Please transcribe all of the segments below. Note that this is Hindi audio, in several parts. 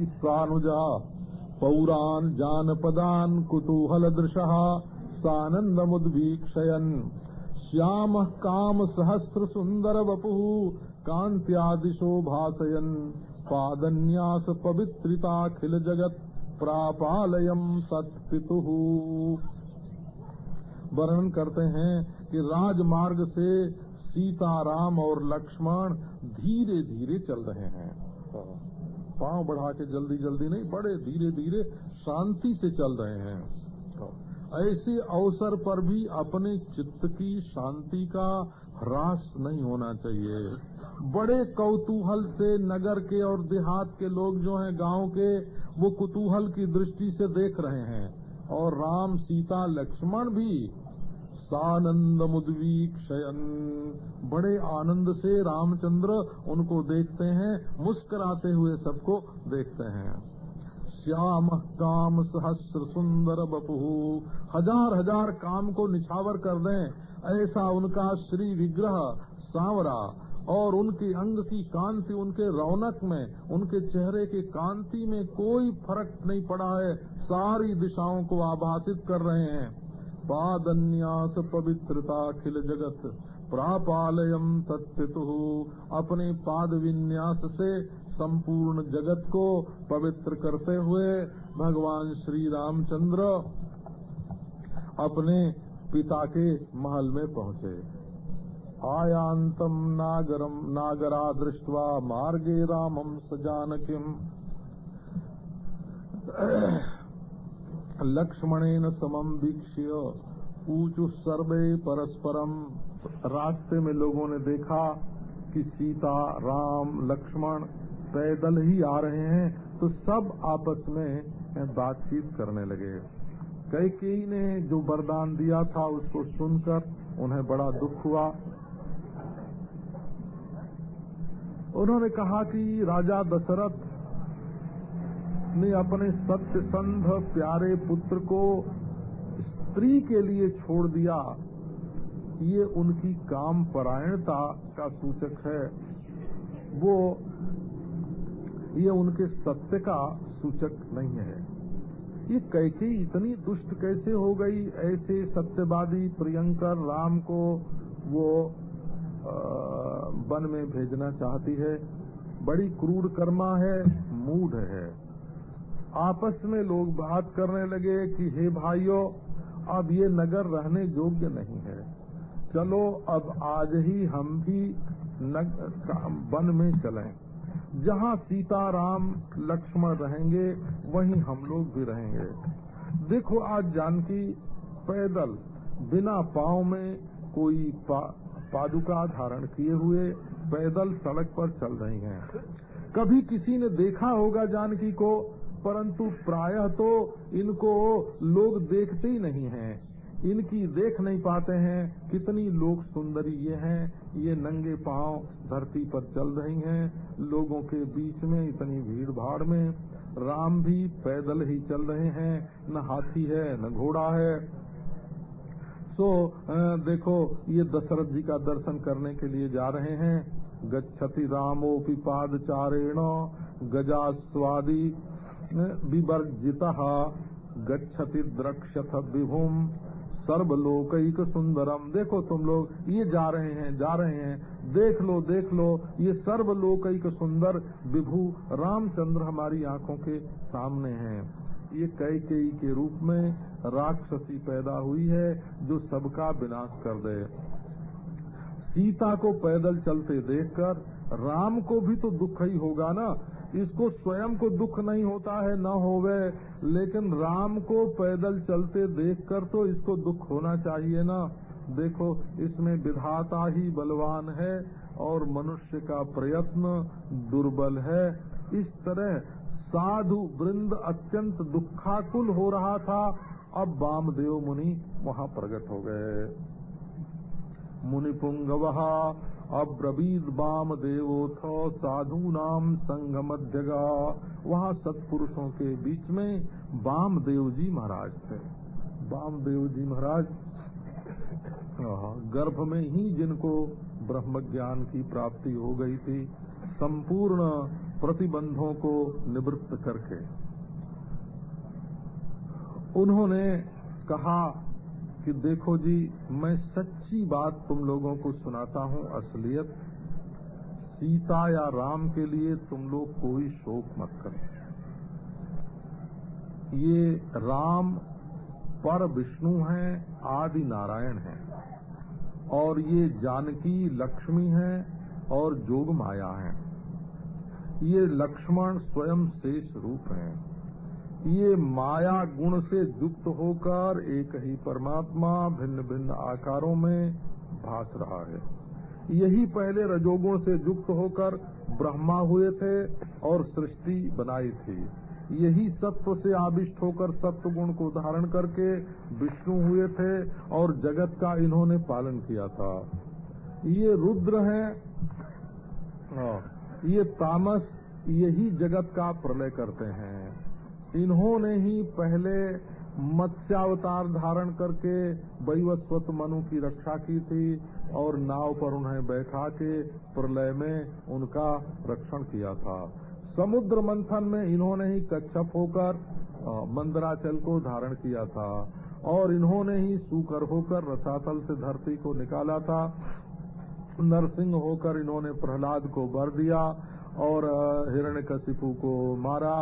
स्वानुजा। पौरान् जानपदान् कुतूहलदृशः सानन्दमुद्वीक्षयन्। श्यामः कामसहस्रसुन्दरवपुः कान्त्यादिशो भासयन् पादन्यास पवित्रिताखिल जगत् प्रापालयम सत्पितुः। वर्णन करते हैं कि राजमार्ग से सीताराम और लक्ष्मण धीरे धीरे चल रहे हैं। पाँव बढ़ा के जल्दी जल्दी नहीं, बड़े धीरे धीरे शांति से चल रहे हैं। ऐसे अवसर पर भी अपने चित्त की शांति का ह्रास नहीं होना चाहिए। बड़े कौतूहल से नगर के और देहात के लोग जो हैं, गाँव के, वो कुतूहल की दृष्टि से देख रहे हैं। और राम, सीता, लक्ष्मण भी सानंद मुद्वीक्षयन बड़े आनंद से रामचंद्र उनको देखते हैं, मुस्कुराते हुए सबको देखते हैं। श्याम काम सहस्र सुंदर बपू, हज़ार हज़ार काम को निछावर कर दें, ऐसा उनका श्री विग्रह सांवरा, और उनके अंग की कांति उनके रौनक में, उनके चेहरे की कांति में कोई फ़र्क नहीं पड़ा है, सारी दिशाओं को आभासित कर रहे हैं। पादन्यास पवित्रता खिल जगत प्रापालयम तत्पितु। अपने पाद विन्यास से संपूर्ण जगत को पवित्र करते हुए भगवान श्री रामचंद्र अपने पिता के महल में पहुँचे। आयांतम नागरम नागरा दृष्टवा मार्गे रामम स जानकीम। लक्ष्मणेन समम वीक्ष्य। ऊंचु सर्वे परस्परम रास्ते में लोगों ने देखा कि सीता, राम, लक्ष्मण पैदल ही आ रहे हैं तो सब आपस में बातचीत करने लगे। कई कई ने जो वरदान दिया था उसको सुनकर उन्हें बड़ा दुख हुआ। उन्होंने कहा कि राजा दशरथ ने अपने सत्य संध प्यारे पुत्र को स्त्री के लिए छोड़ दिया। ये उनकी काम परायणता का सूचक है। वो, ये उनके सत्य का सूचक नहीं है। ये कैसे इतनी दुष्ट कैसे हो गई? ऐसे सत्यवादी प्रियंकर राम को वो वन में भेजना चाहती है। बड़ी क्रूर कर्मा है मूड है। आपस में लोग बात करने लगे कि हे भाइयों अब ये नगर रहने योग्य नहीं है। चलो अब आज ही हम भी वन में चलें। जहाँ सीता राम लक्ष्मण रहेंगे वहीं हम लोग भी रहेंगे। देखो आज जानकी पैदल बिना पाँव में कोई पा, पादुका धारण किए हुए पैदल सड़क पर चल रही हैं। कभी किसी ने देखा होगा जानकी को परंतु प्रायः तो इनको लोग देखते ही नहीं हैं। इनकी देख नहीं पाते हैं कितनी लोग सुंदरी ये हैं। ये नंगे पाँव धरती पर चल रही हैं। लोगों के बीच में इतनी भीड़ भाड़ में राम भी पैदल ही चल रहे हैं। न हाथी है, न घोड़ा है। सो देखो, ये दशरथ जी का दर्शन करने के लिए जा रहे हैं। गच्छति चारेण गजास्वादी विवर्जिता गच्छति द्रक्षथ विभुम सर्वलोकैक सुंदरम देखो तुम लोग, ये जा रहे हैं, जा रहे हैं। देख लो देख लो, ये सर्वलोकैक सुंदर विभु रामचंद्र हमारी आँखों के सामने हैं। ये कई कई के रूप में राक्षसी पैदा हुई है, जो सबका विनाश कर दे। सीता को पैदल चलते देखकर राम को भी तो दुख ही होगा ना। इसको स्वयं को दुख नहीं होता है, न होवे, लेकिन राम को पैदल चलते देखकर तो इसको दुख होना चाहिए ना। देखो, इसमें विधाता ही बलवान है और मनुष्य का प्रयत्न दुर्बल है। इस तरह साधु वृंद अत्यंत दुखाकुल हो रहा था। अब वामदेव मुनि वहाँ प्रकट हो गए। मुनिपुंगवहा अब्रवीद वाम देवोथ साधु नाम संघ मध्यगा वहाँ सत्पुरुषों के बीच में वाम देव जी महाराज थे। वाम देव जी महाराज गर्भ में ही जिनको ब्रह्म ज्ञान की प्राप्ति हो गई थी, संपूर्ण प्रतिबंधों को निवृत्त करके। उन्होंने कहा कि देखो जी, मैं सच्ची बात तुम लोगों को सुनाता हूँ, असलियत। सीता या राम के लिए तुम लोग कोई शोक मत करो। ये राम पर विष्णु हैं, आदि नारायण हैं। और ये जानकी, लक्ष्मी हैं और जोग माया हैं। ये लक्ष्मण स्वयं शेष रूप हैं। ये माया गुण से युक्त होकर एक ही परमात्मा भिन्न भिन्न आकारों में भास रहा है। यही पहले रजोगुण से युक्त होकर ब्रह्मा हुए थे और सृष्टि बनाई थी। यही सत्व से आविष्ट होकर सत्व गुण को धारण करके विष्णु हुए थे और जगत का इन्होंने पालन किया था। ये रुद्र हैं, ये तामस, यही जगत का प्रलय करते हैं। इन्होंने ही पहले मत्स्यावतार धारण करके वैवस्वत मनु की रक्षा की थी और नाव पर उन्हें बैठा के प्रलय में उनका रक्षण किया था। समुद्र मंथन में इन्होंने ही कच्छप होकर मंदराचल को धारण किया था और इन्होंने ही सूकर होकर रसातल से धरती को निकाला था। नरसिंह होकर इन्होंने प्रहलाद को बर दिया और हिरण्यकशिपु को मारा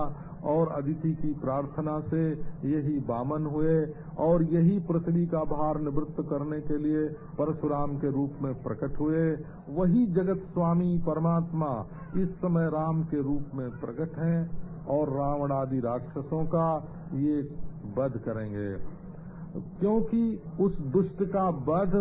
और अदिति की प्रार्थना से यही बामन हुए और यही पृथ्वी का भार निवृत्त करने के लिए परशुराम के रूप में प्रकट हुए। वही जगत स्वामी परमात्मा इस समय राम के रूप में प्रकट हैं और रावण आदि राक्षसों का ये वध करेंगे। क्योंकि उस दुष्ट का वध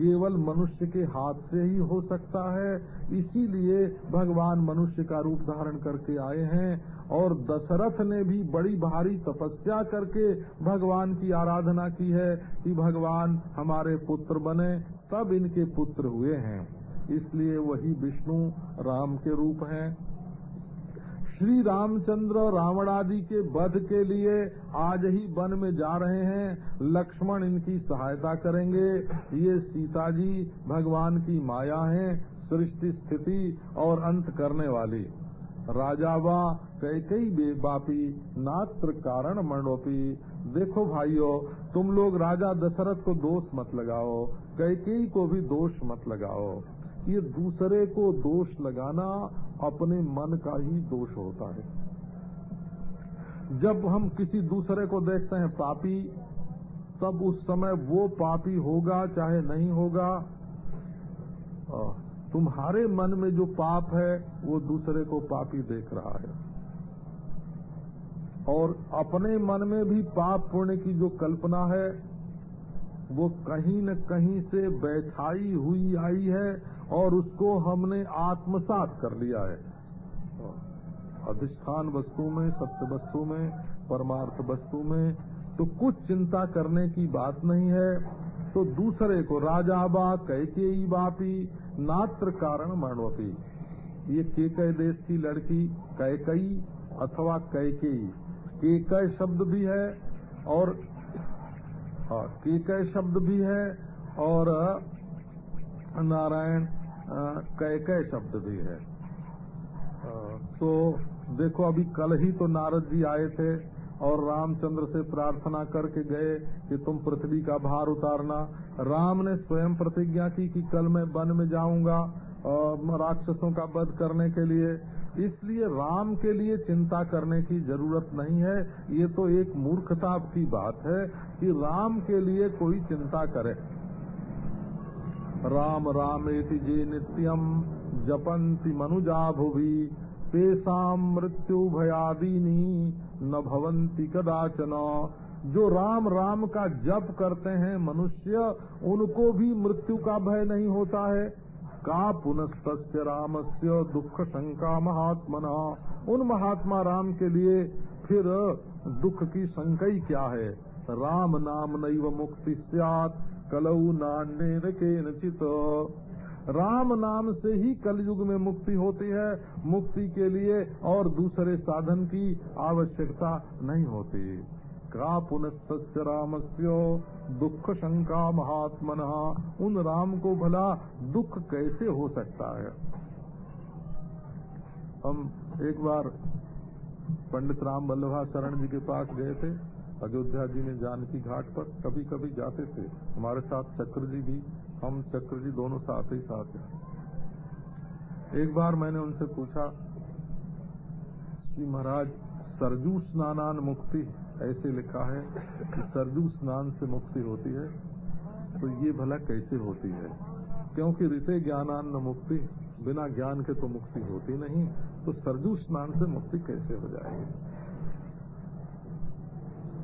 केवल मनुष्य के हाथ से ही हो सकता है। इसीलिए भगवान मनुष्य का रूप धारण करके आए हैं और दशरथ ने भी बड़ी भारी तपस्या करके भगवान की आराधना की है कि भगवान हमारे पुत्र बने, तब इनके पुत्र हुए हैं। इसलिए वही विष्णु राम के रूप हैं। श्री रामचंद्र रावण आदि के वध के लिए आज ही वन में जा रहे हैं। लक्ष्मण इनकी सहायता करेंगे। ये सीता जी भगवान की माया हैं, सृष्टि स्थिति और अंत करने वाली। राजावा कई कई बेबापी, नात्र कारण मरणोपी। देखो भाइयों, तुम लोग राजा दशरथ को दोष मत लगाओ कई को भी दोष मत लगाओ। ये दूसरे को दोष लगाना अपने मन का ही दोष होता है। जब हम किसी दूसरे को देखते हैं पापी, तब उस समय वो पापी होगा, चाहे नहीं होगा। तुम्हारे मन में जो पाप है, वो दूसरे को पापी देख रहा है। और अपने मन में भी पाप पुण्य की जो कल्पना है, वो कहीं न कहीं से बैठाई हुई आई है। और उसको हमने आत्मसात कर लिया है। अधिष्ठान वस्तु में सत्य वस्तु में परमार्थ वस्तु में तो कुछ चिंता करने की बात नहीं है तो दूसरे को राजा बा कैके बापी नात्र कारण मरणवती। ये केकय देश की लड़की कैकई अथवा कैकेयी। केकय शब्द भी है और हाँ, केकय शब्द भी है और नारायण कैकय शब्द भी है। तो देखो, अभी कल ही तो नारद जी आए थे और रामचंद्र से प्रार्थना करके गए कि तुम पृथ्वी का भार उतारना। राम ने स्वयं प्रतिज्ञा की कि कल मैं वन में जाऊँगा राक्षसों का वध करने के लिए। इसलिए राम के लिए चिंता करने की ज़रूरत नहीं है। ये तो एक मूर्खता की बात है कि राम के लिए कोई चिंता करे। राम रामेति जे नित्यम जपंती मनुजा भुवि तेसाम मृत्यु भयादीनी न भवंती कदाचन। जो राम राम का जप करते हैं मनुष्य, उनको भी मृत्यु का भय नहीं होता है। का पुनस्त राम से दुख शंका महात्मना। उन महात्मा राम के लिए फिर दुख की शंका क्या है? राम नाम नैव मुक्ति सियात। कलऊ नान्य के नचित राम नाम से ही कलयुग में मुक्ति होती है। मुक्ति के लिए और दूसरे साधन की आवश्यकता नहीं होती। का पुनस्त रामस्यो? दुख शंका महात्मन। उन राम को भला दुख कैसे हो सकता है? हम एक बार पंडित राम वल्लभा शरण जी के पास गए थे। अयोध्या जी में जानकी घाट पर कभी कभी जाते थे। हमारे साथ चक्र जी भी, हम चक्र जी दोनों साथ ही साथ हैं। एक बार मैंने उनसे पूछा कि महाराज, सरजू स्नानान मुक्ति ऐसे लिखा है कि सरजू स्नान से मुक्ति होती है तो ये भला कैसे होती है? क्योंकि ऋते ज्ञानान मुक्ति, बिना ज्ञान के तो मुक्ति होती नहीं तो सरजू स्नान से मुक्ति कैसे हो जाएगी?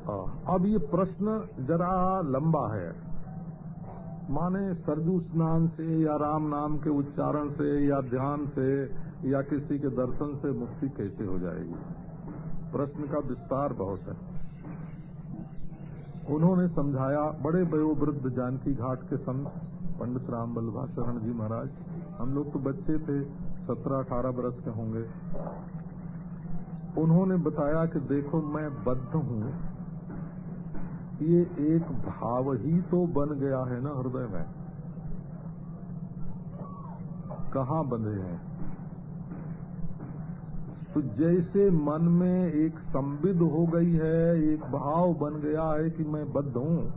अब ये प्रश्न जरा लंबा है। माने सरजू स्नान से या राम नाम के उच्चारण से या ध्यान से या किसी के दर्शन से मुक्ति कैसे हो जाएगी? प्रश्न का विस्तार बहुत है। उन्होंने समझाया, बड़े वयोवृद्ध जानकी घाट के संत पंडित राम बल्लभा शरण जी महाराज, हम लोग तो बच्चे थे सत्रह अठारह बरस के होंगे। उन्होंने बताया कि देखो, मैं बद्ध हूँ ये एक भाव ही तो बन गया है ना हृदय में। कहा बंधे हैं? तो जैसे मन में एक संविद हो गई है, एक भाव बन गया है कि मैं बद्ध हूँ,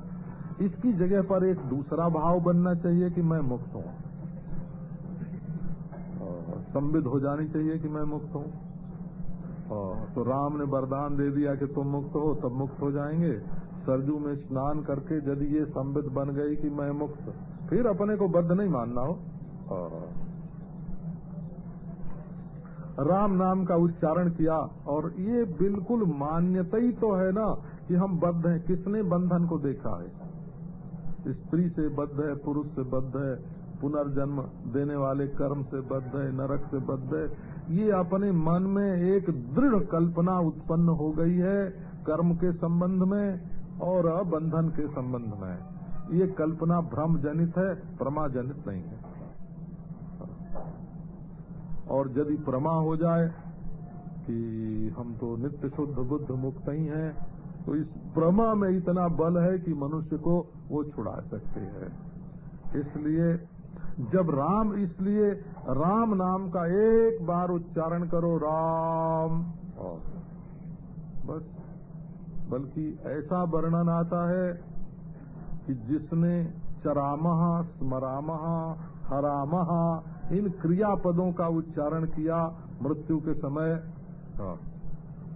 इसकी जगह पर एक दूसरा भाव बनना चाहिए कि मैं मुक्त हूँ। संविद हो जानी चाहिए कि मैं मुक्त हूँ। तो राम ने वरदान दे दिया कि तुम मुक्त हो, तब मुक्त हो जाएँगे। सरजू में स्नान करके यदि ये संबित बन गई कि मैं मुक्त, फिर अपने को बद्ध नहीं मानना हो। राम नाम का उच्चारण किया, और ये बिल्कुल मान्यता ही तो है ना कि हम बद्ध हैं। किसने बंधन को देखा है? स्त्री से बद्ध है, पुरुष से बद्ध है, पुनर्जन्म देने वाले कर्म से बद्ध है, नरक से बद्ध है। ये अपने मन में एक दृढ़ कल्पना उत्पन्न हो गई है कर्म के संबंध में। और बंधन के संबंध में। ये कल्पना भ्रम जनित है प्रमा जनित नहीं है। और यदि प्रमा हो जाए कि हम तो नित्य शुद्ध बुद्ध मुक्त ही हैं तो इस प्रमा में इतना बल है कि मनुष्य को वो छुड़ा सकते हैं। इसलिए जब राम, इसलिए राम नाम का एक बार उच्चारण करो, राम बस। बल्कि ऐसा वर्णन आता है कि जिसने चरामह स्मरामह हरामह इन क्रियापदों का उच्चारण किया मृत्यु के समय हाँ,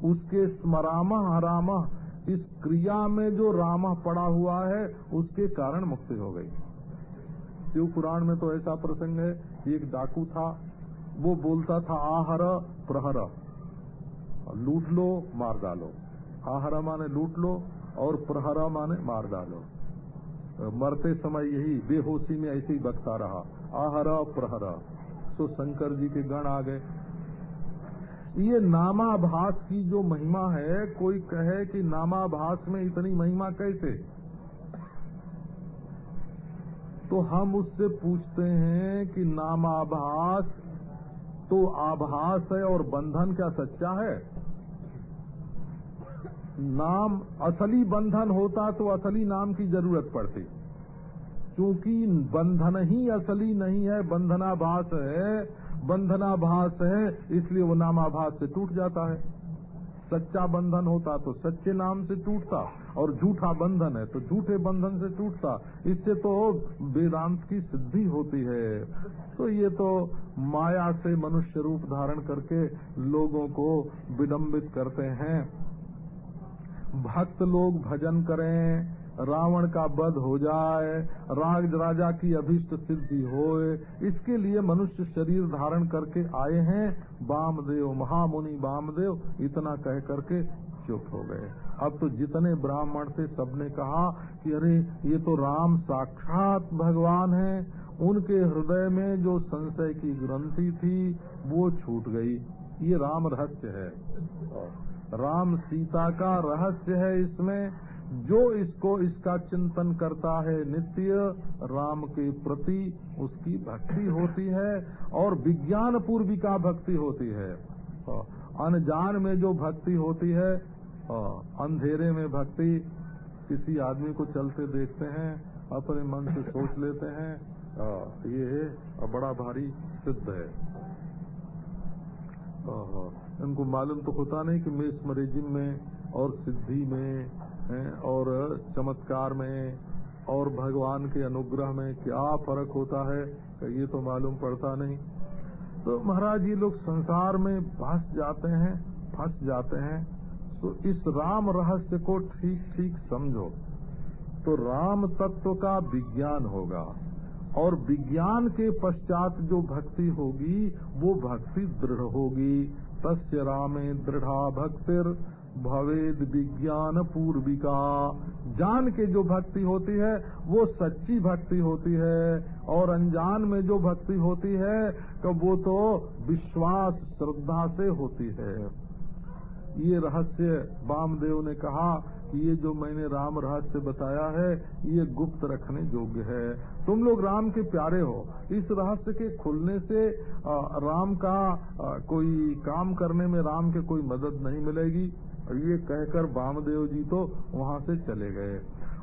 उसके स्मरामह हरामह इस क्रिया में जो राम पड़ा हुआ है उसके कारण मुक्ति हो गई। शिव पुराण में तो ऐसा प्रसंग है एक डाकू था वो बोलता था आहर प्रहर लूट लो मार डालो। आहरा माने लूट लो और प्रहरा माने मार डालो। मरते समय यही बेहोशी में ऐसे ही बकता रहा। आहरा प्रहरा। सो शंकर जी के गण आ गए। ये नामाभास की जो महिमा है, कोई कहे कि नामाभास में इतनी महिमा कैसे? तो हम उससे पूछते हैं कि नामाभास तो आभास है और बंधन क्या सच्चा है? नाम असली बंधन होता तो असली नाम की ज़रूरत पड़ती। क्योंकि बंधन ही असली नहीं है, बंधनाभास है बंधनाभास है, इसलिए वो नामाभास से टूट जाता है। सच्चा बंधन होता तो सच्चे नाम से टूटता, और झूठा बंधन है तो झूठे बंधन से टूटता। इससे तो वेदांत की सिद्धि होती है। तो ये तो माया से मनुष्य रूप धारण करके लोगों को विडंबित करते हैं। भक्त लोग भजन करें, रावण का वध हो जाए, राज राजा की अभिष्ट सिद्धि होए। इसके लिए मनुष्य शरीर धारण करके आए हैं। बामदेव, महामुनि बामदेव, इतना कह करके चुप हो गए। अब तो जितने ब्राह्मण थे, सबने कहा कि अरे, ये तो राम साक्षात भगवान है। उनके हृदय में जो संशय की ग्रंथि थी, वो छूट गई। ये राम रहस्य है। राम सीता का रहस्य है इसमें। जो इसको इसका चिंतन करता है नित्य, राम के प्रति उसकी भक्ति होती है और विज्ञान पूर्विका भक्ति होती है। अनजान में जो भक्ति होती है अंधेरे में भक्ति, किसी आदमी को चलते देखते हैं, अपने मन से सोच लेते हैं। ये बड़ा भारी सिद्ध है। इनको मालूम तो होता नहीं कि मेस्मरिज्म में और सिद्धि में और चमत्कार में, और भगवान के अनुग्रह में क्या फ़र्क होता है, ये तो मालूम पड़ता नहीं। तो महाराज, ये लोग संसार में फंस जाते हैं, फंस जाते हैं। तो इस राम रहस्य को ठीक ठीक समझो। तो राम तत्व का विज्ञान होगा। और विज्ञान के पश्चात जो भक्ति होगी, वो भक्ति दृढ़ होगी। तस्य रामे दृढ़ा भक्तिर, भवेद विज्ञान पूर्विका। जान के जो भक्ति होती है, वो सच्ची भक्ति होती है। और अनजान में जो भक्ति होती है तो वो तो विश्वास, श्रद्धा से होती है। ये रहस्य वामदेव ने कहा कि ये जो मैंने राम रहस्य बताया है, ये गुप्त रखने योग्य है। तुम लोग राम के प्यारे हो। इस रहस्य के खुलने से राम का कोई काम करने में राम के कोई मदद नहीं मिलेगी। ये कहकर वामदेव जी तो वहाँ से चले गए।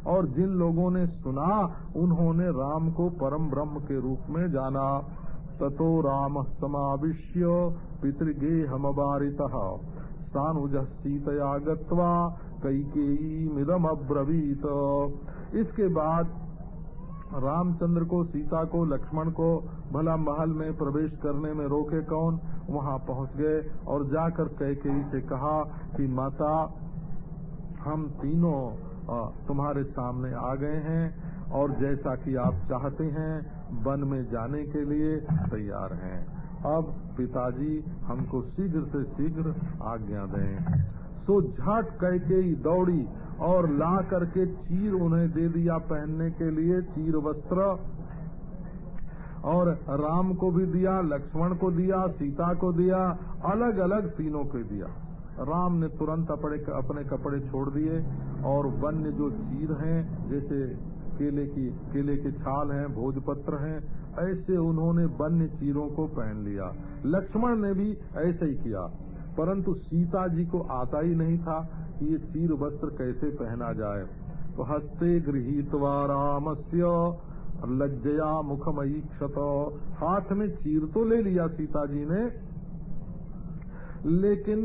और जिन लोगों ने सुना, उन्होंने राम को परम ब्रह्म के रूप में जाना। ततो राम समाविश्य पितृगे हम बारित सानुज सीतया गत्वा कैकेयी मिदम अब्रवीत इसके बाद रामचंद्र को, सीता को, लक्ष्मण को भला महल में प्रवेश करने में रोके कौन? वहाँ पहुँच गए और जाकर कैकेयी से कहा कि, माता, हम तीनों तुम्हारे सामने आ गए हैं और जैसा कि आप चाहते हैं, वन में जाने के लिए तैयार हैं। अब पिताजी हमको शीघ्र से शीघ्र आज्ञा दें। सो झट कैकेयी दौड़ी और ला करके चीर उन्हें दे दिया पहनने के लिए, चीर वस्त्र। और राम को भी दिया, लक्ष्मण को दिया, सीता को दिया अलग अलग तीनों को दिया। राम ने तुरंत अपने कपड़े छोड़ दिए और वन्य जो चीर हैं, जैसे केले की, केले के छाल हैं, भोजपत्र हैं, ऐसे उन्होंने वन्य चीरों को पहन लिया। लक्ष्मण ने भी ऐसे ही किया, परंतु सीता जी को आता ही नहीं था। ये चीर वस्त्र कैसे पहना जाए? तो हस्ते गृहीतवा रामस्य लज्जया मुखमयी क्षत। हाथ में चीर तो ले लिया सीता जी ने, लेकिन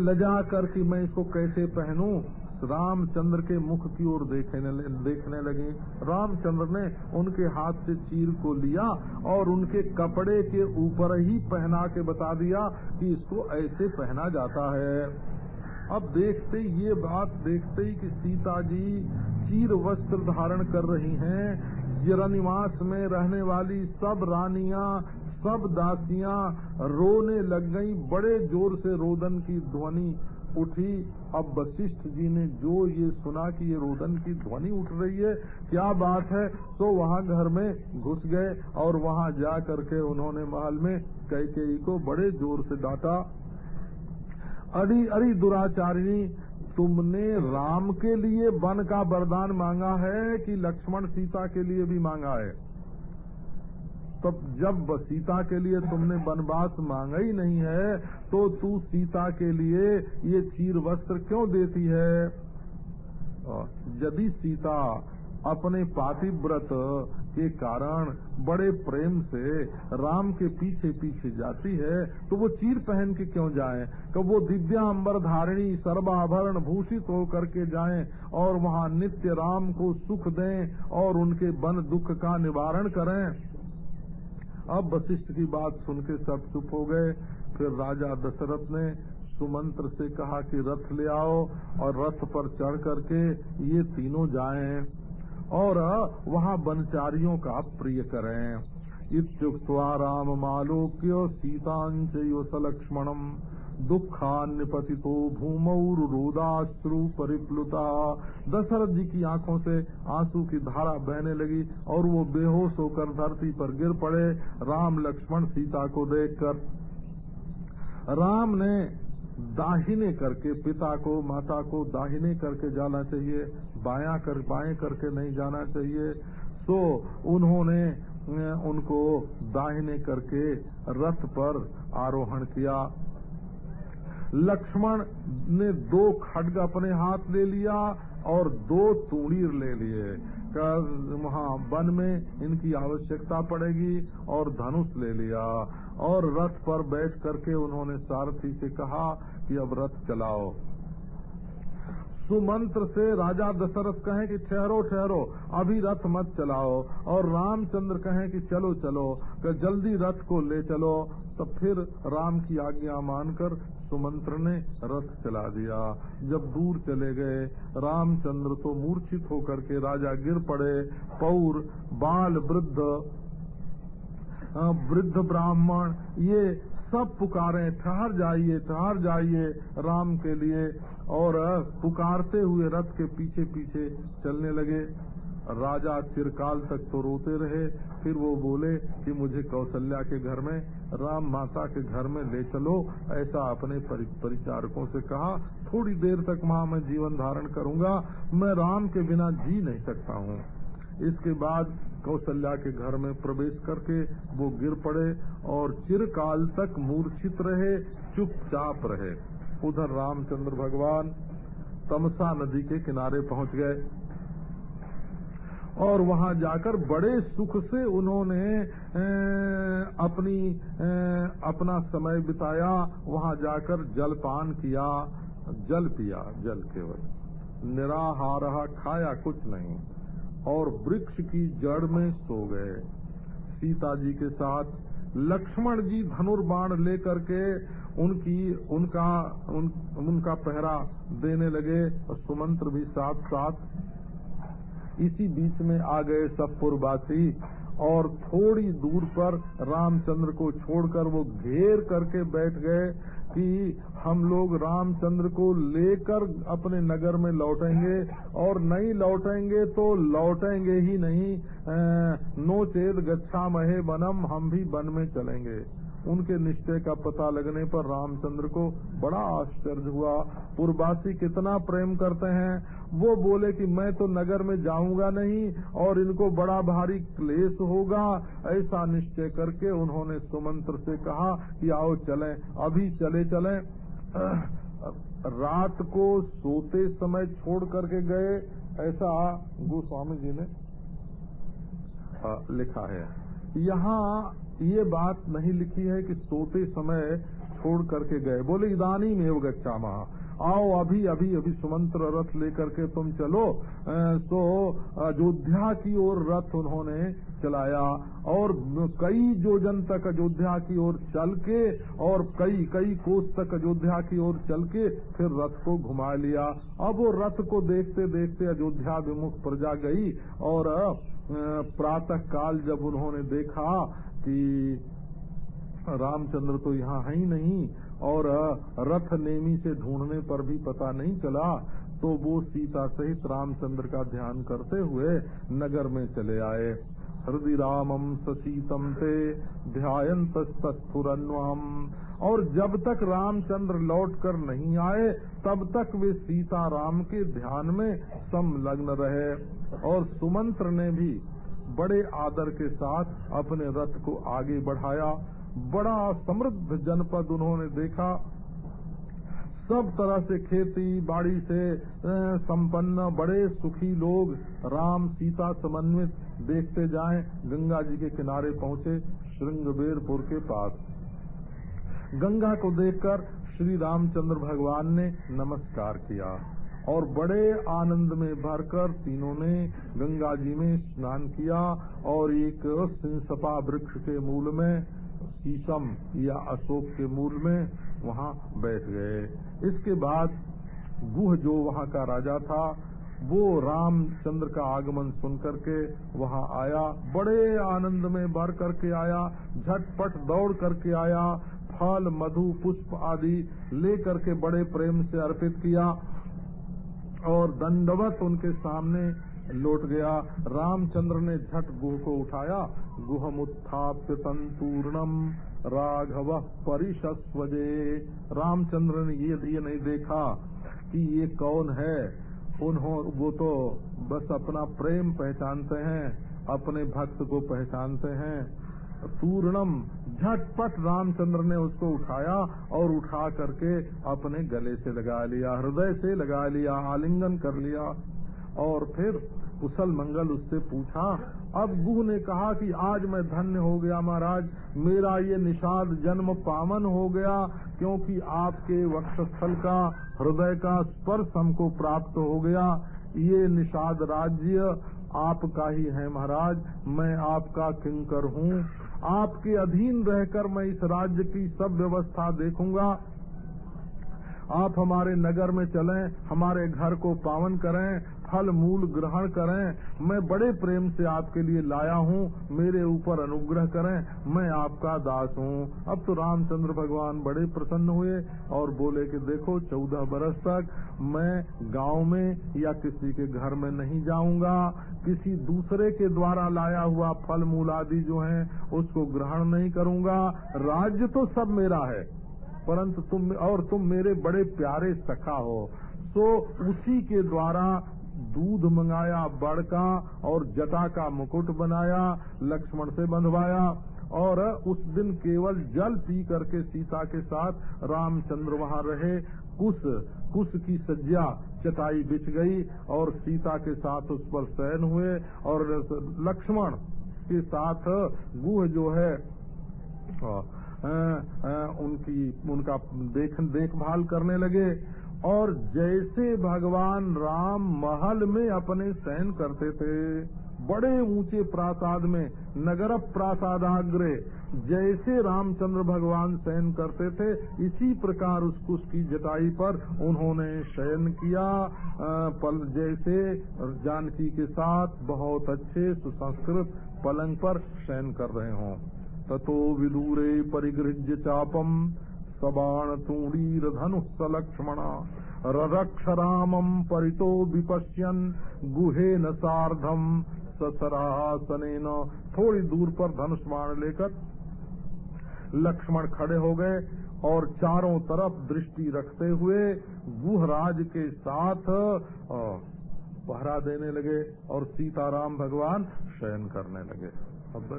लजा कर कि मैं इसको कैसे पहनूं? रामचंद्र के मुख की ओर देखने देखने लगे। रामचंद्र ने उनके हाथ से चीर को लिया और उनके कपड़े के ऊपर ही पहना के बता दिया कि इसको ऐसे पहना जाता है। अब देखते ये बात, देखते ही कि सीता जी चीर वस्त्र धारण कर रही हैं, जिरनिवास में रहने वाली सब रानियाँ, सब दासियाँ रोने लग गई, बड़े ज़ोर से रोदन की ध्वनि उठी। अब वशिष्ठ जी ने जो ये सुना कि ये रोदन की ध्वनि उठ रही है, क्या बात है? तो वहाँ घर में घुस गए और वहाँ जा करके उन्होंने महल में कैकेयी को बड़े ज़ोर से डांटा। अरे अरे दुराचारिणी, तुमने राम के लिए वन का वरदान मांगा है कि लक्ष्मण सीता के लिए भी मांगा है? तब जब सीता के लिए तुमने वनवास मांगा ही नहीं है तो तू सीता के लिए ये चीर वस्त्र क्यों देती है? यदि सीता अपने पातिव्रत के कारण बड़े प्रेम से राम के पीछे पीछे जाती है तो वो चीर पहन के क्यों जाए? तो वो दिव्या अम्बर धारिणी सर्वाभरण भूषित होकर के जाए और वहाँ नित्य राम को सुख दें और उनके बन दुख का निवारण करें? अब वशिष्ठ की बात सुन के सब चुप हो गए। फिर राजा दशरथ ने सुमंत्र से कहा कि रथ ले आओ और रथ पर चढ़ करके ये तीनों जाएँ। और वहाँ बनचारियों का प्रिय करें। इत्युक्त्वा राम मालोक्य लक्ष्मणम दुखान्यपतितो भूमौर रोदाश्रु परिप्लुता। दशरथ जी की आँखों से आँसू की धारा बहने लगी और वो बेहोश होकर धरती पर गिर पड़े। राम लक्ष्मण सीता को देखकर। राम ने दाहिने करके पिता को, माता को दाहिने करके जाना चाहिए। बाया कर, बाएँ करके नहीं जाना चाहिए। सो उन्होंने उनको दाहिने करके रथ पर आरोहण किया। लक्ष्मण ने दो खड्ग अपने हाथ ले लिया और दो तूणीर ले लिए। वहाँ वन में इनकी आवश्यकता पड़ेगी और धनुष ले लिया। और रथ पर बैठ करके उन्होंने सारथी से कहा कि अब रथ चलाओ। सुमंत्र से राजा दशरथ कहें कि ठहरो ठहरो, अभी रथ मत चलाओ। और रामचंद्र कहें कि चलो चलो, कि जल्दी रथ को ले चलो। तो फिर राम की आज्ञा मानकर सुमंत्र ने रथ चला दिया। जब दूर चले गए, रामचंद्र तो मूर्छित होकर के राजा गिर पड़े। पौर, बाल वृद्ध वृद्ध ब्राह्मण, ये सब पुकारे, ठहर जाइए ठहर जाइए, राम के लिए और पुकारते हुए रथ के पीछे पीछे चलने लगे। राजा चिरकाल तक तो रोते रहे। फिर वो बोले कि मुझे कौशल्या के घर में, राम माता के घर में ले चलो। ऐसा अपने परिचारकों से कहा। थोड़ी देर तक वहाँ मैं जीवन धारण करूँगा। मैं राम के बिना जी नहीं सकता हूँ। इसके बाद कौशल्या के घर में प्रवेश करके वो गिर पड़े और चिरकाल तक मूर्छित रहे, चुपचाप रहे। उधर रामचंद्र भगवान तमसा नदी के किनारे पहुँच गए। और वहाँ जाकर बड़े सुख से उन्होंने अपनी अपना समय बिताया। वहाँ जाकर जलपान किया, जल पिया, जल केवल। निराहार खाया कुछ नहीं। और वृक्ष की जड़ में सो गए। सीता जी के साथ लक्ष्मण जी धनुर्बाण लेकर के उनकी उनका उन, उनका पहरा देने लगे और सुमंत्र भी साथ साथ इसी बीच में आ गए सब पूर्ववासी और थोड़ी दूर पर रामचंद्र को छोड़कर वो घेर करके बैठ गए कि हम लोग रामचंद्र को लेकर अपने नगर में लौटेंगे और नहीं लौटेंगे तो लौटेंगे ही नहीं। नो चेत गच्छा महे बनम हम भी वन में चलेंगे। उनके निश्चय का पता लगने पर रामचंद्र को बड़ा आश्चर्य हुआ। पूर्वासी कितना प्रेम करते हैं। वो बोले कि मैं तो नगर में जाऊँगा नहीं और इनको बड़ा भारी क्लेश होगा। ऐसा निश्चय करके उन्होंने सुमंत्र से कहा कि आओ चलें। अभी चले चलें। रात को सोते समय छोड़ करके गए। ऐसा गोस्वामी जी ने लिखा है। यहाँ ये बात नहीं लिखी है कि सोते समय छोड़ करके गए। बोले, इदानी में वो गच्छा महा आओ अभी अभी अभी सुमंत्र रथ लेकर के तुम चलो। सो अयोध्या की ओर रथ उन्होंने चलाया और कई जोजन तक अयोध्या की ओर चल के और कई कई कोस तक अयोध्या की ओर चल के फिर रथ को घुमा लिया। अब वो रथ को देखते देखते अयोध्या विमुख प्रजा गई और प्रातः काल जब उन्होंने देखा कि रामचंद्र तो यहाँ है ही नहीं और रथ नेमी से ढूँढने पर भी पता नहीं चला तो वो सीता सहित रामचंद्र का ध्यान करते हुए नगर में चले आए। हृदय रामम सशीतम ते ध्यायंतस्फुरन्वम और जब तक रामचंद्र लौट कर नहीं आए, तब तक वे सीता राम के ध्यान में संलग्न रहे। और सुमंत्र ने भी बड़े आदर के साथ अपने रथ को आगे बढ़ाया। बड़ा समृद्ध जनपद उन्होंने देखा। सब तरह से खेती बाड़ी से संपन्न, बड़े सुखी लोग राम सीता समन्वित देखते जाएँ। गंगा जी के किनारे पहुँचे श्रृंगबेरपुर के पास। गंगा को देखकर श्री रामचंद्र भगवान ने नमस्कार किया। और बड़े आनंद में भरकर तीनों ने गंगा जी में स्नान किया और एक सिंसपा वृक्ष के मूल में शीशम या अशोक के मूल में वहाँ बैठ गए। इसके बाद गुह जो वहाँ का राजा था, वो रामचंद्र का आगमन सुन करके वहाँ आया। बड़े आनंद में भर करके आया, झटपट दौड़ करके आया, फल, मधु, पुष्प आदि ले करके बड़े प्रेम से अर्पित किया और दंडवत उनके सामने लौट गया। रामचंद्र ने झट गुह को उठाया। गुहमुत्थाप्य तंतूर्णम राघव परिशस्वजे। रामचंद्र ने ये ये नहीं देखा कि ये कौन है। उन्हों, वो तो बस अपना प्रेम पहचानते हैं, अपने भक्त को पहचानते हैं। पूर्णम झटपट रामचंद्र ने उसको उठाया और उठा करके अपने गले से लगा लिया, हृदय से लगा लिया, आलिंगन कर लिया। और फिर कुशल मंगल उससे पूछा, अब गुह ने कहा कि आज मैं धन्य हो गया महाराज, मेरा ये निषाद जन्म पावन हो गया, क्योंकि आपके वक्षस्थल का हृदय का स्पर्श हमको प्राप्त हो गया। ये निषाद राज्य आपका ही है महाराज, मैं आपका किंकर हूँ। आपके अधीन रहकर मैं इस राज्य की सब व्यवस्था देखूँगा। आप हमारे नगर में चलें, हमारे घर को पावन करें फल मूल ग्रहण करें। मैं बड़े प्रेम से आपके लिए लाया हूँ। मेरे ऊपर अनुग्रह करें। मैं आपका दास हूँ। अब तो रामचंद्र भगवान बड़े प्रसन्न हुए और बोले कि देखो, चौदह बरस तक मैं गाँव में या किसी के घर में नहीं जाऊँगा। किसी दूसरे के द्वारा लाया हुआ फल मूल आदि जो है, उसको ग्रहण नहीं करूँगा। राज्य तो सब मेरा है, परंतु तुम और तुम मेरे बड़े प्यारे सखा हो। तो उसी के द्वारा दूध मंगाया बड़ का और जटा का मुकुट बनाया लक्ष्मण से बंधवाया और उस दिन केवल जल पी करके सीता के साथ रामचंद्र वहाँ रहे। कुश कुश की सज्जा चटाई बिछ गई और सीता के साथ उस पर शयन हुए और लक्ष्मण के साथ गुह जो है आ, आ, उनकी उनका देख देखभाल करने लगे। और जैसे भगवान राम महल में अपने सहन करते थे, बड़े ऊँचे प्रासाद में, नगर प्रासादाग्रे जैसे रामचंद्र भगवान शयन करते थे, इसी प्रकार उसको उसकी जटाई पर उन्होंने शयन किया। पल जैसे जानकी के साथ बहुत अच्छे सुसंस्कृत पलंग पर शयन कर रहे हों। ततो विदूरे परिगृह्य चापम सबाण तूणीरधनु सलक्ष्मण रक्षरामम परितो विपश्यन। गुहे न सार्धम ससरासने थोड़ी दूर पर धनुष बाण लेकर लक्ष्मण खड़े हो गए और चारों तरफ़ दृष्टि रखते हुए गुहराज के साथ पहरा देने लगे और सीताराम भगवान शयन करने लगे। अब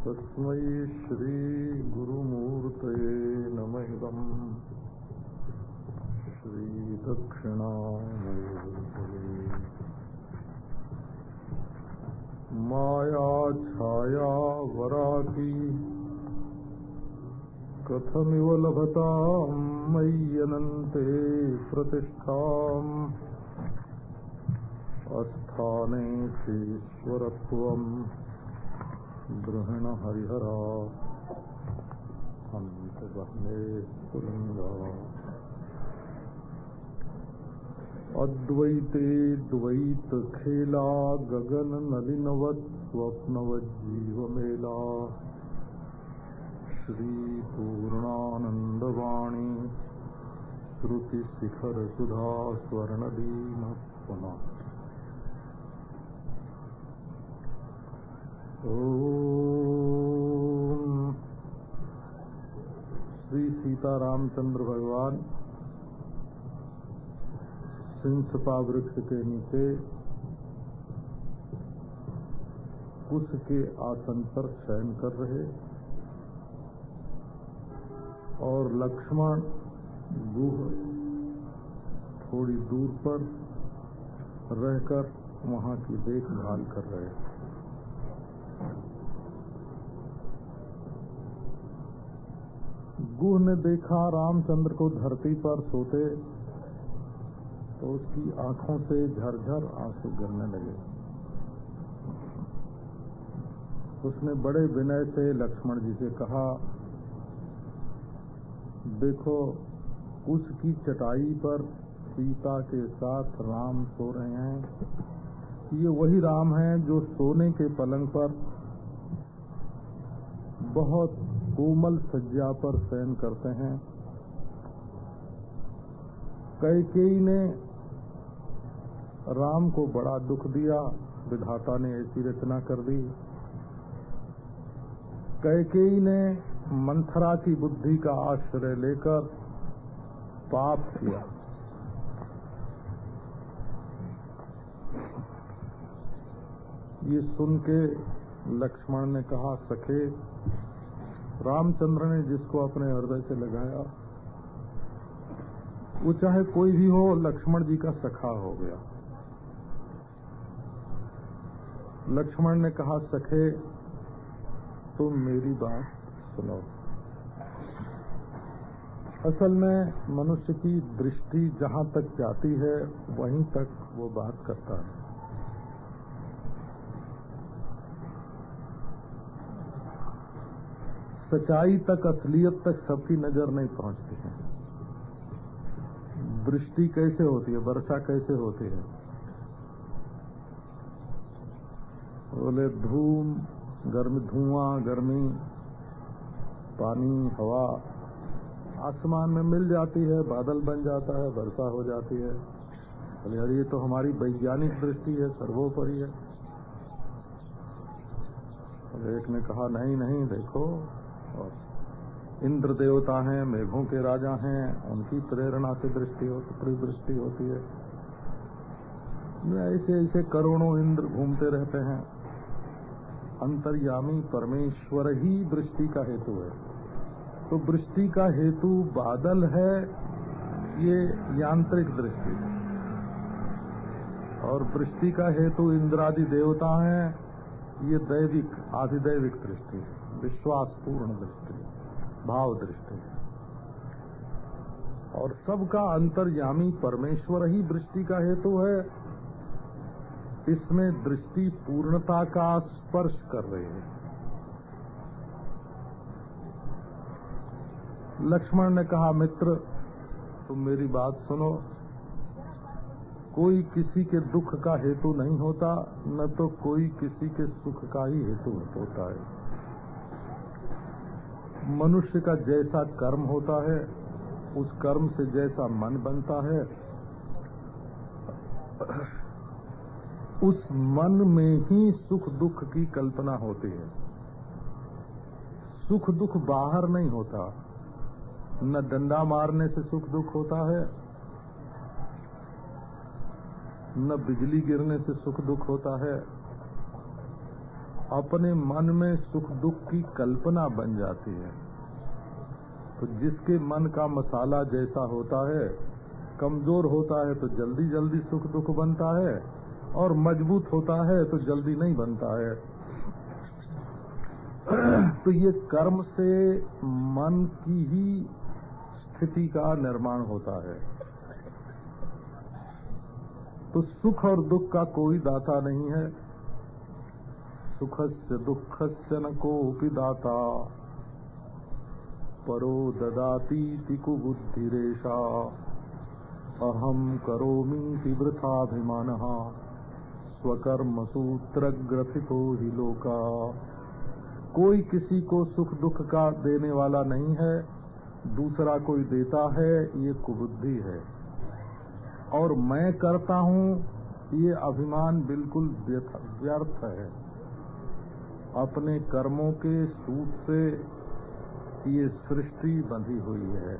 तस्मै श्रीगुरुमूर्तये नम। इदम् श्रीदक्षिणामूर्तये मायाछाया वराकी कथमिव लभताम् मय्यनन्ते प्रतिष्ठाम्। अस्थानेऽधीश्वरत्वम् गृहण हरिहरा। हंत बहने पुलिंगा अद्वैते द्वैत खेला, गगन नलिनवत स्वप्नवजीव मेला श्री पूर्णानंदवाणी श्रुति शिखर सुधा स्वर्णदीन पुनः। ओम। सीता रामचंद्र भगवान सिंसपा वृक्ष के नीचे कुश के आसन पर शयन कर रहे और लक्ष्मण गुह थोड़ी दूर पर रहकर वहाँ की देखभाल कर रहे हैं। गुह ने देखा रामचंद्र को धरती पर सोते तो उसकी आँखों से झरझर आँसू गिरने लगे। उसने बड़े विनय से लक्ष्मण जी से कहा, देखो, उसकी चटाई पर सीता के साथ राम सो रहे हैं। ये वही राम हैं जो सोने के पलंग पर बहुत कोमल सज्जा पर शयन करते हैं। कैकेयी ने राम को बड़ा दुख दिया। विधाता ने ऐसी रचना कर दी। कैकेयी ने मंथरा की बुद्धि का आश्रय लेकर पाप किया। ये सुन के लक्ष्मण ने कहा, सखे, रामचंद्र ने जिसको अपने हृदय से लगाया, वो चाहे कोई भी हो, लक्ष्मण जी का सखा हो गया। लक्ष्मण ने कहा, सखे, तुम मेरी बात सुनो। असल में मनुष्य की दृष्टि जहाँ तक जाती है, वहीं तक वो बात करता है। सच्चाई तक, असलियत तक सबकी नज़र नहीं पहुँचती है। दृष्टि कैसे होती है? वर्षा कैसे होती है? बोले, धूम, गर्मी धुआँ, गर्मी, पानी, हवा, आसमान में मिल जाती है, बादल बन जाता है, वर्षा हो जाती है। बोले, अरे, ये तो हमारी वैज्ञानिक दृष्टि है, सर्वोपरि है। एक ने कहा, नहीं नहीं, देखो और इंद्र देवता हैं, मेघों के राजा हैं, उनकी प्रेरणा से दृष्टि होती पूरी दृष्टि होती है। ऐसे ऐसे करोड़ों इंद्र घूमते रहते हैं। अंतर्यामी परमेश्वर ही वृष्टि का हेतु है। तो वृष्टि का हेतु बादल है, ये यांत्रिक दृष्टि। और वृष्टि का हेतु इंद्रादि देवता है, ये दैविक आधिदैविक दृष्टि है। विश्वास पूर्ण दृष्टि, भाव दृष्टि। और सबका अंतर्यामी परमेश्वर ही दृष्टि का हेतु है। इसमें दृष्टि पूर्णता का स्पर्श कर रहे हैं। लक्ष्मण ने कहा, मित्र, तुम मेरी बात सुनो। कोई किसी के दुख का हेतु नहीं होता, न तो कोई किसी के सुख का ही हेतु होता है। मनुष्य का जैसा कर्म होता है, उस कर्म से जैसा मन बनता है, उस मन में ही सुख दुख की कल्पना होती है। सुख दुख बाहर नहीं होता। न डंडा मारने से सुख दुख होता है, न बिजली गिरने से सुख दुख होता है अपने मन में सुख दुख की कल्पना बन जाती है। तो जिसके मन का मसाला जैसा होता है, कमज़ोर होता है तो जल्दी जल्दी सुख दुख बनता है, और मज़बूत होता है तो जल्दी नहीं बनता है। तो ये कर्म से मन की ही स्थिति का निर्माण होता है। तो सुख और दुख का कोई दाता नहीं है। सुखस्य दुःखस्य न कोऽपि दाता। परो ददातीति कुबुद्धिरेषा। अहम करोमीति वृथाभिमानः। स्वकर्मसूत्रग्रथितो हि लोका। कोई किसी को सुख दुख का देने वाला नहीं है, दूसरा कोई देता है, ये कुबुद्धि है। और मैं करता हूँ, ये अभिमान बिल्कुल व्यर्थ है। अपने कर्मों के सूत से ये सृष्टि बंधी हुई है।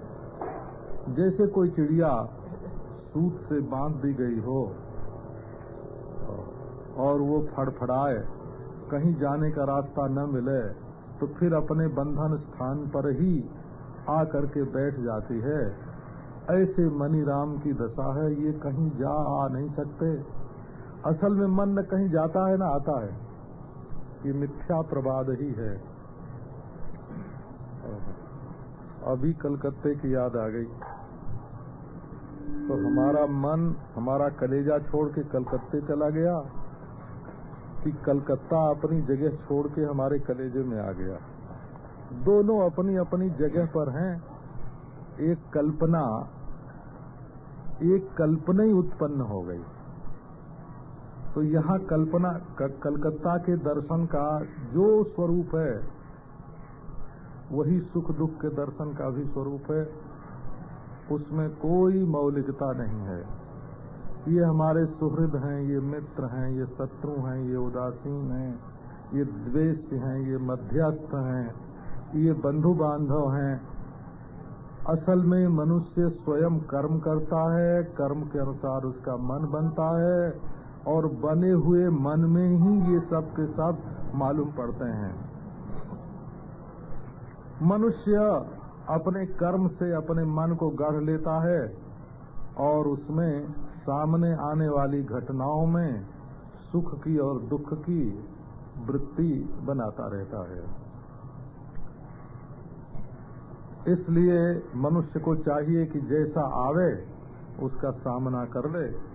जैसे कोई चिड़िया सूत से बाँध दी गई हो और वो फड़फड़ाए, कहीं जाने का रास्ता न मिले तो फिर अपने बंधन स्थान पर ही आ करके बैठ जाती है। ऐसे मनी राम की दशा है, ये कहीं जा आ नहीं सकते। असल में मन न कहीं जाता है, ना आता है। ये मिथ्या प्रवाद ही है। अभी कलकत्ते की याद आ गई। तो हमारा मन, हमारा कलेजा छोड़ के कलकत्ते चला गया कि कलकत्ता अपनी जगह छोड़ के हमारे कलेजे में आ गया। दोनों अपनी अपनी जगह पर हैं। एक कल्पना एक कल्पना ही उत्पन्न हो गई। तो यहाँ कल्पना कलकत्ता के दर्शन का जो स्वरूप है, वही सुख दुख के दर्शन का भी स्वरूप है। उसमें कोई मौलिकता नहीं है। ये हमारे सुहृद हैं, ये मित्र हैं, ये शत्रु हैं, ये उदासीन हैं, ये द्वेष हैं, ये मध्यस्थ हैं, ये बंधु बांधव हैं। असल में मनुष्य स्वयं कर्म करता है, कर्म के अनुसार उसका मन बनता है। और बने हुए मन में ही ये सब के सब मालूम पड़ते हैं। मनुष्य अपने कर्म से अपने मन को गढ़ लेता है और उसमें सामने आने वाली घटनाओं में सुख की और दुख की वृत्ति बनाता रहता है। इसलिए मनुष्य को चाहिए कि जैसा आवे, उसका सामना कर ले।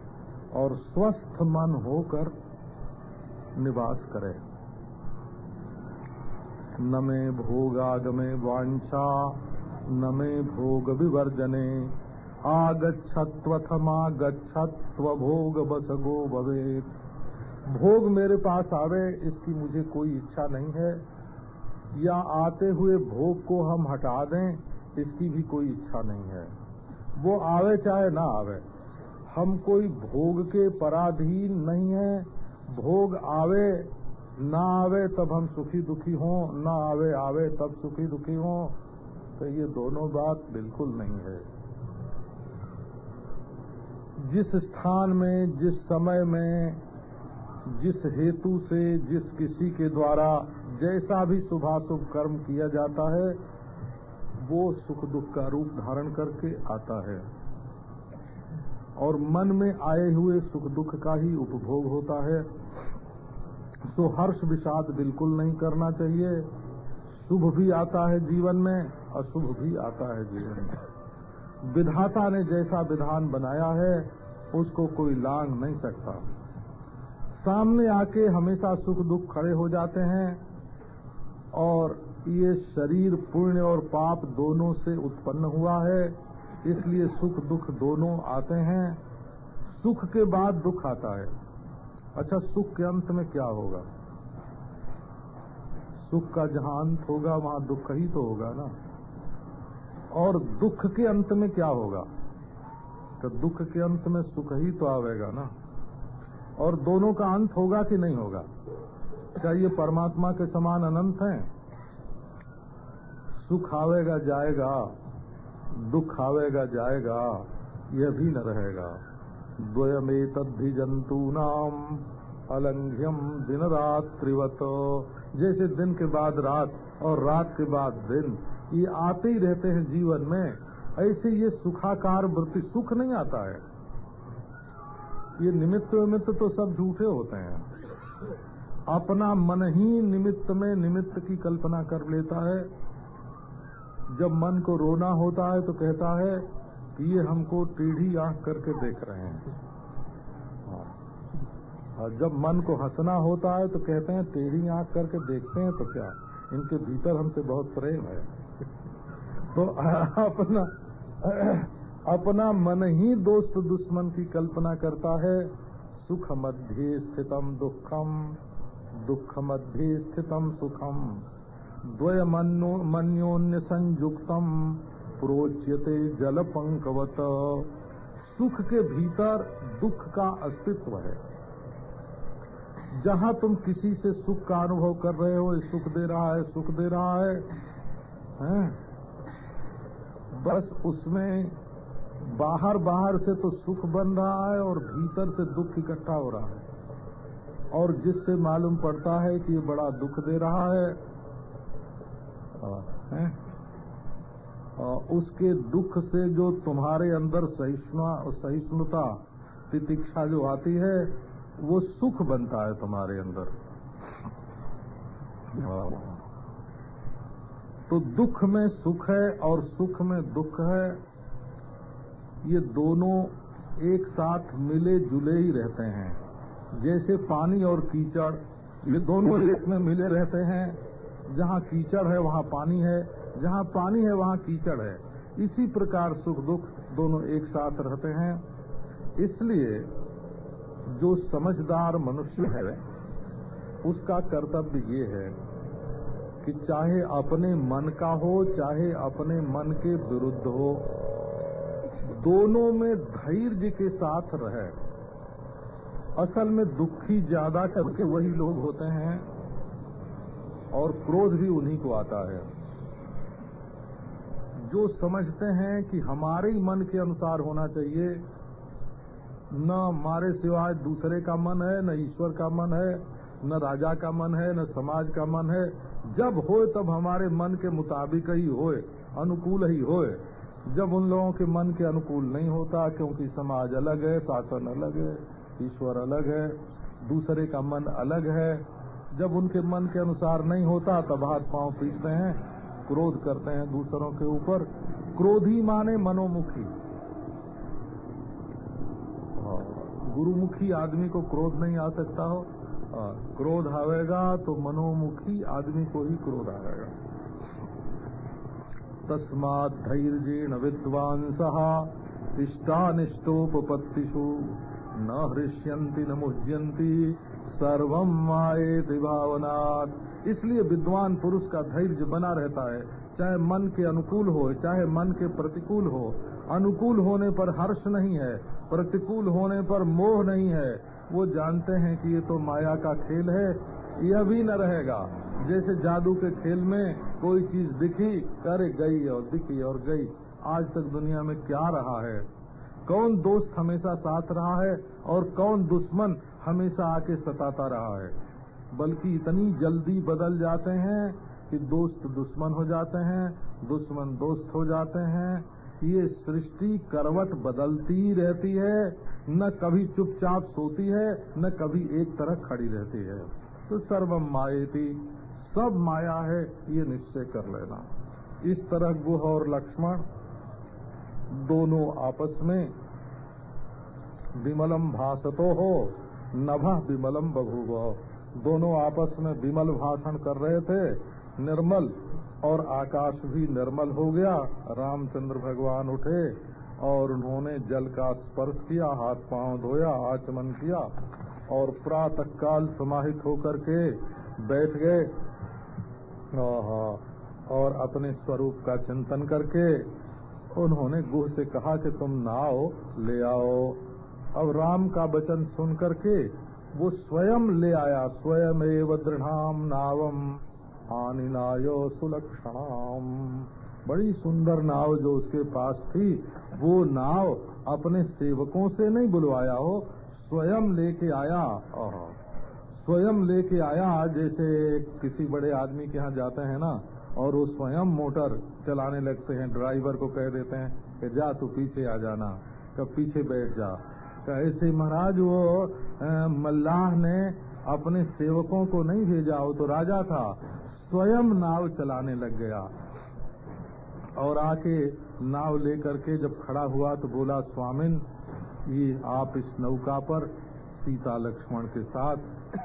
और स्वस्थ मन होकर निवास करे। न में भोगागमे वांछा न में भोग विवर्जने आगछत्वथमागछत्व भोग बस गो भवे भोग मेरे पास आवे, इसकी मुझे कोई इच्छा नहीं है। या आते हुए भोग को हम हटा दें, इसकी भी कोई इच्छा नहीं है। वो आवे चाहे ना आवे। हम कोई भोग के पराधीन नहीं है। भोग आवे, ना आवे तब हम सुखी दुखी हों, ना आवे आवे तब सुखी दुखी हों। तो ये दोनों बात बिल्कुल नहीं है। जिस स्थान में, जिस समय में, जिस हेतु से, जिस किसी के द्वारा जैसा भी शुभाशुभ कर्म किया जाता है, वो सुख दुख का रूप धारण करके आता है। और मन में आए हुए सुख दुख का ही उपभोग होता है। सो हर्ष विषाद बिल्कुल नहीं करना चाहिए। शुभ भी आता है जीवन में, अशुभ भी आता है जीवन में। विधाता ने जैसा विधान बनाया है, उसको कोई लांग नहीं सकता। सामने आके हमेशा सुख दुख खड़े हो जाते हैं और ये शरीर, पुण्य और पाप दोनों से उत्पन्न हुआ है। इसलिए सुख दुख दोनों आते हैं। सुख के बाद दुख आता है। अच्छा सुख के अंत में क्या होगा? सुख का जहाँ अंत होगा, वहाँ दुख ही तो होगा ना। और दुख के अंत में क्या होगा? तो दुख के अंत में सुख ही तो आवेगा ना। और दोनों का अंत होगा कि नहीं होगा? क्या ये परमात्मा के समान अनंत हैं? सुख आवेगा, जाएगा। दुख आवेगा, जाएगा, यह भी न रहेगा। द्वयमे तद्धि जंतु नाम अलंघ्यम दिन रात्रिवत जैसे दिन के बाद रात और रात के बाद दिन, ये आते ही रहते हैं जीवन में, ऐसे ये सुखाकार वृत्ति सुख नहीं आता है। ये निमित्त विमित्त तो सब झूठे होते हैं। अपना मन ही निमित्त में निमित्त की कल्पना कर लेता है। जब मन को रोना होता है तो कहता है कि ये हमको टीढ़ी आँख करके देख रहे हैं। और जब मन को हंसना होता है तो कहते हैं, टेढ़ी आँख करके देखते हैं तो क्या? इनके भीतर हमसे बहुत प्रेम है। तो अपना अपना मन ही दोस्त दुश्मन की कल्पना करता है। सुख मध्य स्थितम दुखम दुख मध्य स्थितम सुखम। द्वय मन्योन्य संयुक्तम प्रोच्यते जल पंकवत सुख के भीतर दुख का अस्तित्व है। जहाँ तुम किसी से सुख का अनुभव कर रहे हो सुख दे रहा है सुख दे रहा है, है? बस उसमें बाहर बाहर से तो सुख बन रहा है और भीतर से दुख इकट्ठा हो रहा है। और जिससे मालूम पड़ता है कि ये बड़ा दुख दे रहा है, है? उसके दुख से जो तुम्हारे अंदर सहिष्णुता, तितिक्षा जो आती है, वो सुख बनता है तुम्हारे अंदर। तो दुख में सुख है और सुख में दुख है, ये दोनों एक साथ मिले जुले ही रहते हैं। जैसे पानी और कीचड़, ये दोनों एक में मिले रहते हैं जहाँ कीचड़ है, वहाँ पानी है। जहाँ पानी है, वहाँ कीचड़ है। इसी प्रकार सुख दुख दोनों एक साथ रहते हैं। इसलिए जो समझदार मनुष्य है, उसका कर्तव्य ये है कि चाहे अपने मन का हो, चाहे अपने मन के विरुद्ध हो, दोनों में धैर्य के साथ रहे। असल में दुखी ज़्यादा करके वही लोग होते हैं। और क्रोध भी उन्हीं को आता है। जो समझते हैं कि हमारे ही मन के अनुसार होना चाहिए, न हमारे सिवाय दूसरे का मन है, न ईश्वर का मन है, न राजा का मन है, न समाज का मन है। जब होए तब हमारे मन के मुताबिक ही होए, अनुकूल ही होए। जब उन लोगों के मन के अनुकूल नहीं होता, क्योंकि समाज अलग है, शासन अलग है, ईश्वर अलग है, दूसरे का मन अलग है जब उनके मन के अनुसार नहीं होता, तब हाथ पाँव पीटते हैं, क्रोध करते हैं दूसरों के ऊपर। क्रोधी माने मनोमुखी। गुरुमुखी आदमी को क्रोध नहीं आ सकता हो। क्रोध आवेगा तो मनोमुखी आदमी को ही क्रोध आएगा तस्मात धैर्य विद्वांस इष्टानिष्टोपत्तिषु न हृष्यंती न मुह्यंती सर्वम माए भावनात्। इसलिए विद्वान पुरुष का धैर्य बना रहता है, चाहे मन के अनुकूल हो, चाहे मन के प्रतिकूल हो। अनुकूल होने पर हर्ष नहीं है, प्रतिकूल होने पर मोह नहीं है। वो जानते हैं कि ये तो माया का खेल है, यह भी न रहेगा। जैसे जादू के खेल में कोई चीज़ दिखी, अरे गई और दिखी और गई, आज तक दुनिया में क्या रहा है? कौन दोस्त हमेशा साथ रहा है और कौन दुश्मन हमेशा आके सताता रहा है। बल्कि इतनी जल्दी बदल जाते हैं कि दोस्त दुश्मन हो जाते हैं, दुश्मन दोस्त हो जाते हैं। ये सृष्टि करवट बदलती रहती है, न कभी चुपचाप सोती है, न कभी एक तरह खड़ी रहती है। तो सर्वम माएती सब माया है, ये निश्चय कर लेना। इस तरह गुह और लक्ष्मण दोनों आपस में विमलम भाषतो हो। नभ विमलम बभूव। दोनों आपस में विमल भाषण कर रहे थे। निर्मल और आकाश भी निर्मल हो गया। रामचंद्र भगवान उठे और उन्होंने जल का स्पर्श किया, हाथ पाँव धोया, आचमन किया और प्रातः काल समाहित होकर के बैठ गए। और अपने स्वरूप का चिंतन करके उन्होंने गुह से कहा कि तुम नाव ले आओ। अब राम का वचन सुन करके वो स्वयं ले आया स्वयं एवं दृढ़ नावम आनिलायो सुलक्षणाम। बड़ी सुंदर नाव जो उसके पास थी वो नाव अपने सेवकों से नहीं बुलवाया हो स्वयं लेके आया। स्वयं लेके आया जैसे किसी बड़े आदमी के यहाँ जाते हैं ना और वो स्वयं मोटर चलाने लगते हैं ड्राइवर को कह देते हैं कि जा तू पीछे आ जाना कब पीछे बैठ जा। ऐसे महाराज वो मल्लाह ने अपने सेवकों को नहीं भेजा, वो तो राजा था, स्वयं नाव चलाने लग गया। और आके नाव लेकर के जब खड़ा हुआ तो बोला, स्वामिन, ये आप इस नौका पर सीता लक्ष्मण के साथ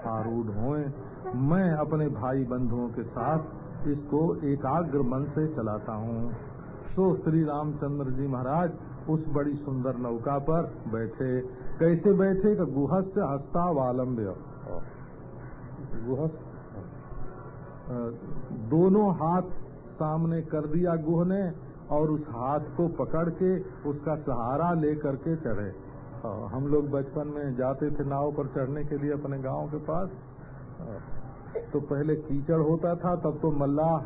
आरूढ़ होए। मैं अपने भाई बंधुओं के साथ इसको एकाग्र मन से चलाता हूँ। सो श्री रामचंद्र जी महाराज उस बड़ी सुंदर नौका पर बैठे। कैसे बैठे? का गुहस्य हस्ता वालंब्य गुहस्थ दोनों हाथ सामने कर दिया गुह ने और उस हाथ को पकड़ के उसका सहारा लेकर के चढ़े। हम लोग बचपन में जाते थे नाव पर चढ़ने के लिए अपने गाँव के पास। तो पहले कीचड़ होता था, तब तो मल्लाह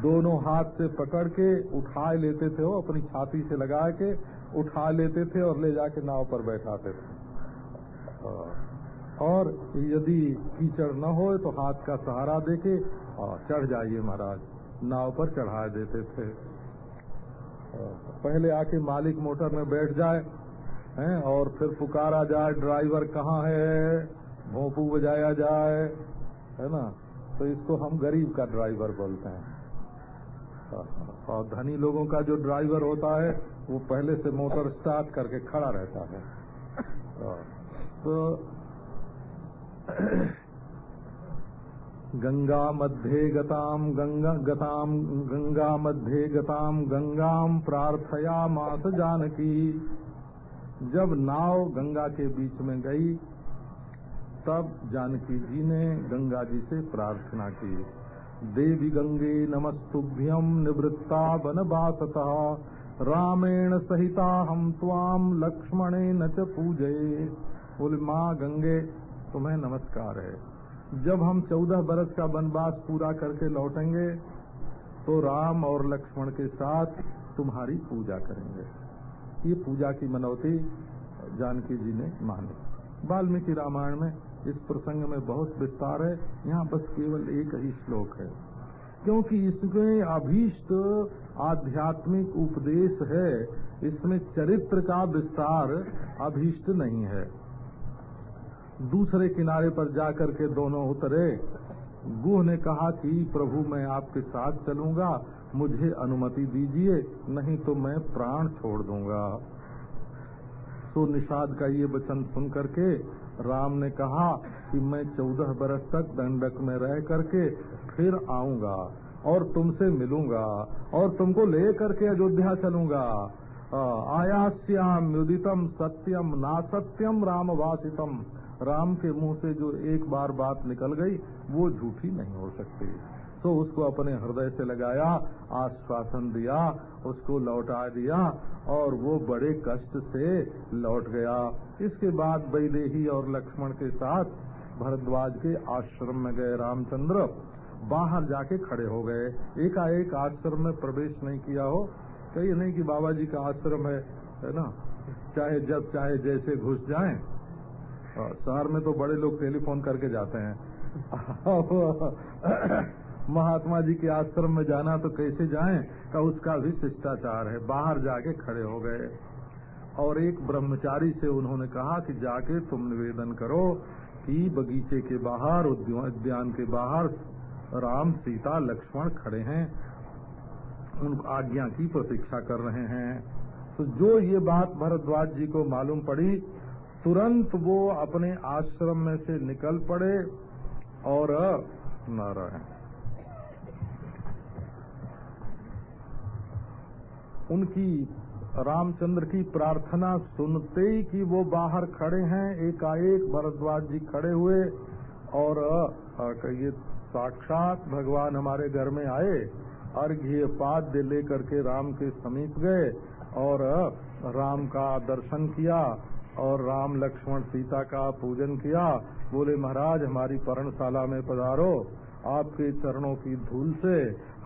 दोनों हाथ से पकड़ के उठा लेते थे वो, अपनी छाती से लगा के उठा लेते थे और ले जाके नाव पर बैठाते थे। और यदि कीचड़ न हो तो हाथ का सहारा देके चढ़ जाइए महाराज। नाव पर चढ़ा देते थे। पहले आके मालिक मोटर में बैठ जाए, हैं, और फिर पुकारा जाए, ड्राइवर कहाँ है? भोंपू बजाया जाए, है ना? तो इसको हम गरीब का ड्राइवर बोलते हैं। और धनी लोगों का जो ड्राइवर होता है, वो पहले से मोटर स्टार्ट करके खड़ा रहता है। तो गंगा मध्ये गताम, गंगा गताम, गंगा मध्ये गताम, गंगाम प्रार्थया मास जानकी। जब नाव गंगा के बीच में गई, तब जानकी जी ने गंगा जी से प्रार्थना की। देवी गंगे नमस्तुभ्यम निवृत्ता वनवासता। रामेण सहिता हम त्वाम लक्ष्मणे न च पूजे। बोले, माँ गंगे, तुम्हें नमस्कार है। जब हम चौदह बरस का वनवास पूरा करके लौटेंगे तो राम और लक्ष्मण के साथ तुम्हारी पूजा करेंगे। ये पूजा की मनौती जानकी जी ने मानी। वाल्मीकि रामायण में इस प्रसंग में बहुत विस्तार है। यहाँ बस केवल एक ही श्लोक है। क्योंकि इसमें अभीष्ट आध्यात्मिक उपदेश है, इसमें चरित्र का विस्तार अभीष्ट नहीं है। दूसरे किनारे पर जाकर के दोनों उतरे। गुह ने कहा कि, प्रभु, मैं आपके साथ चलूँगा। मुझे अनुमति दीजिए, नहीं तो मैं प्राण छोड़ दूँगा। तो निषाद का ये वचन सुन करके राम ने कहा कि मैं चौदह बरस तक दंडक में रह करके फिर आऊँगा और तुमसे मिलूँगा और तुमको ले करके अयोध्या चलूँगा। आयास्याम युदितम सत्यम ना सत्यम राम वासितम राम के मुँह से जो एक बार बात निकल गई, वो झूठी नहीं हो सकती। तो उसको अपने हृदय से लगाया, आश्वासन दिया, उसको लौटा दिया और वो बड़े कष्ट से लौट गया। इसके बाद बैदेही और लक्ष्मण के साथ भरद्वाज के आश्रम में गए रामचंद्र। बाहर जाके खड़े हो गए। एकाएक आश्रम में प्रवेश नहीं किया हो। कही नहीं कि बाबा जी का आश्रम है है ना? चाहे जब चाहे जैसे घुस जाएँ। शहर में तो बड़े लोग टेलीफोन करके जाते हैं। महात्मा जी के आश्रम में जाना तो कैसे जाएँ? का उसका भी शिष्टाचार है। बाहर जाके खड़े हो गए। और एक ब्रह्मचारी से उन्होंने कहा कि जाके तुम निवेदन करो कि बगीचे के बाहर, उद्यान के बाहर राम, सीता, लक्ष्मण खड़े हैं। उन आज्ञा की प्रतीक्षा कर रहे हैं। तो जो ये बात भरद्वाज जी को मालूम पड़ी, तुरंत वो अपने आश्रम में से निकल पड़े और नारायण उनकी रामचंद्र की प्रार्थना सुनते ही कि वो बाहर खड़े हैं, एकाएक भरद्वाज जी खड़े हुए और कहिए, साक्षात भगवान हमारे घर में आए, अर्घ्य पाद्य लेकर के राम के समीप गए और राम का दर्शन किया और राम लक्ष्मण सीता का पूजन किया। बोले, महाराज, हमारी पर्णशाला में पधारो, आपके चरणों की धूल से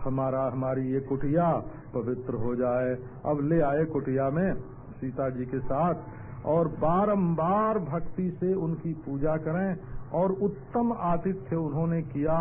हमारा हमारी ये कुटिया पवित्र हो जाए। अब ले आए कुटिया में सीता जी के साथ और बारंबार भक्ति से उनकी पूजा करें और उत्तम आतिथ्य उन्होंने किया।